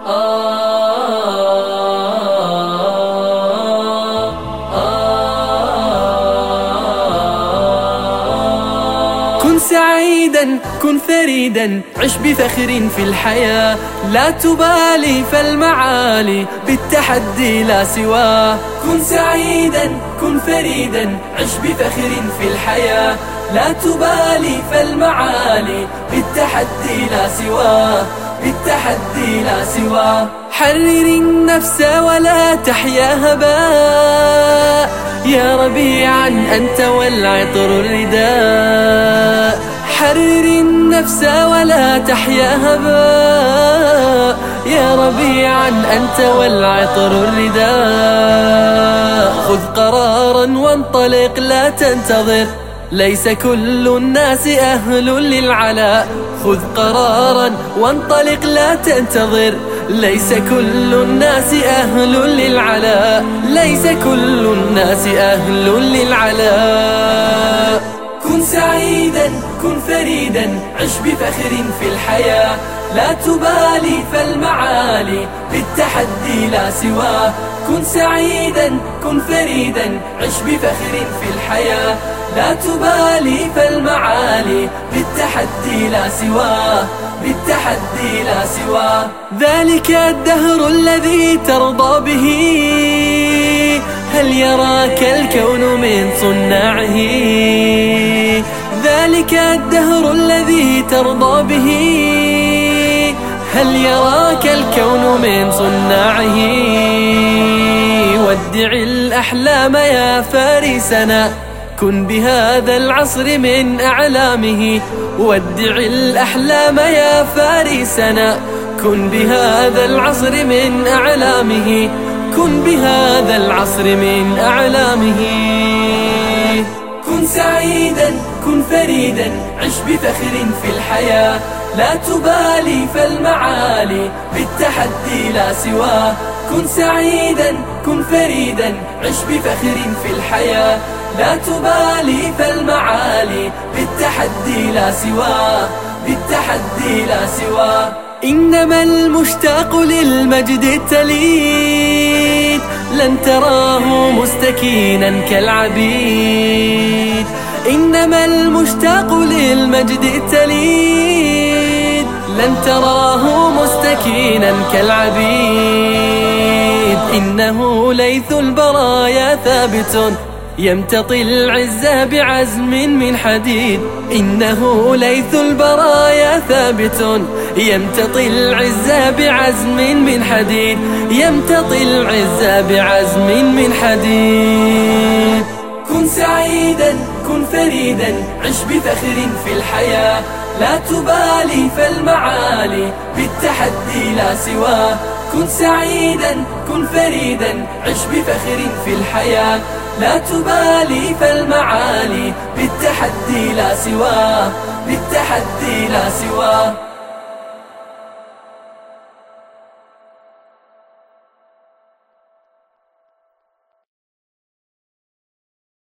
كن سعيدا كن فريدا عش بفخر في الحياة. لا تبالي فالمعالي بالتحدي لا سواه كن سعيدا كن فريدا عش بفخر في الحياة. لا تبالي فالمعالي بالتحدي لا سواه بالتحدي لا سواه حرر النفس ولا تحيا هباء. يا ربيعا أنت والعطر الرداء. حرر النفس ولا تحيا هباء. يا ربيعا أنت والعطر الرداء. خذ قرارا وانطلق لا تنتظر. ليس كل الناس أهل للعلاء. خذ قرارا وانطلق لا تنتظر. ليس كل الناس أهل للعلاء. ليس كل الناس أهل للعلاء. كن سعيدا كن فريدا. عش بفخر في الحياة. لا تبالي فالمعالي بالتحدي لا سواه. كن سعيدا كن فريدا. عش بفخر في الحياة. لا تبالي فالمعالي بالتحدي لا سواه بالتحدي لا سواه. ذلك الدهر الذي ترضى به. هل يراك الكون من صناعه ذلك الدهر الذي ترضى به. هل يراك الكون من صناعه ودع الأحلام يا فارسنا. كن بهذا العصر من أعلامه. ودع الأحلام يا فارسنا. كن بهذا العصر من أعلامه. كن بهذا العصر من أعلامه. كن سعيدا كن فريدا. عش بفخر في الحياة. لا تبالي فالمعالي. بالتحدي لا سواه. كن سعيدا كن فريدا. عش بفخر في الحياة. لا تبالي فالمعالي بالتحدي لا سواه بالتحدي لا سواه إنما المشتاق للمجد التليد لن تراه مستكينا كالعبيد. إنما المشتاق للمجد التليد لن تراه مستكينا كالعبيد. إنه ليث البرايا ثابت يمتطي العزة بعزم من حديد. إنه ليث البرايا ثابت. يمتطي العزة بعزم من حديد. يمتطي العزة بعزم من حديد. كن سعيدا كن فريدا عش بفخر في الحياة. لا تبالي فالمعالي بالتحدي لا سواه كن سعيدا كن فريدا عش بفخر في الحياة. لا تبالي فالمعالي بالتحدي لا سواه بالتحدي لا سواه.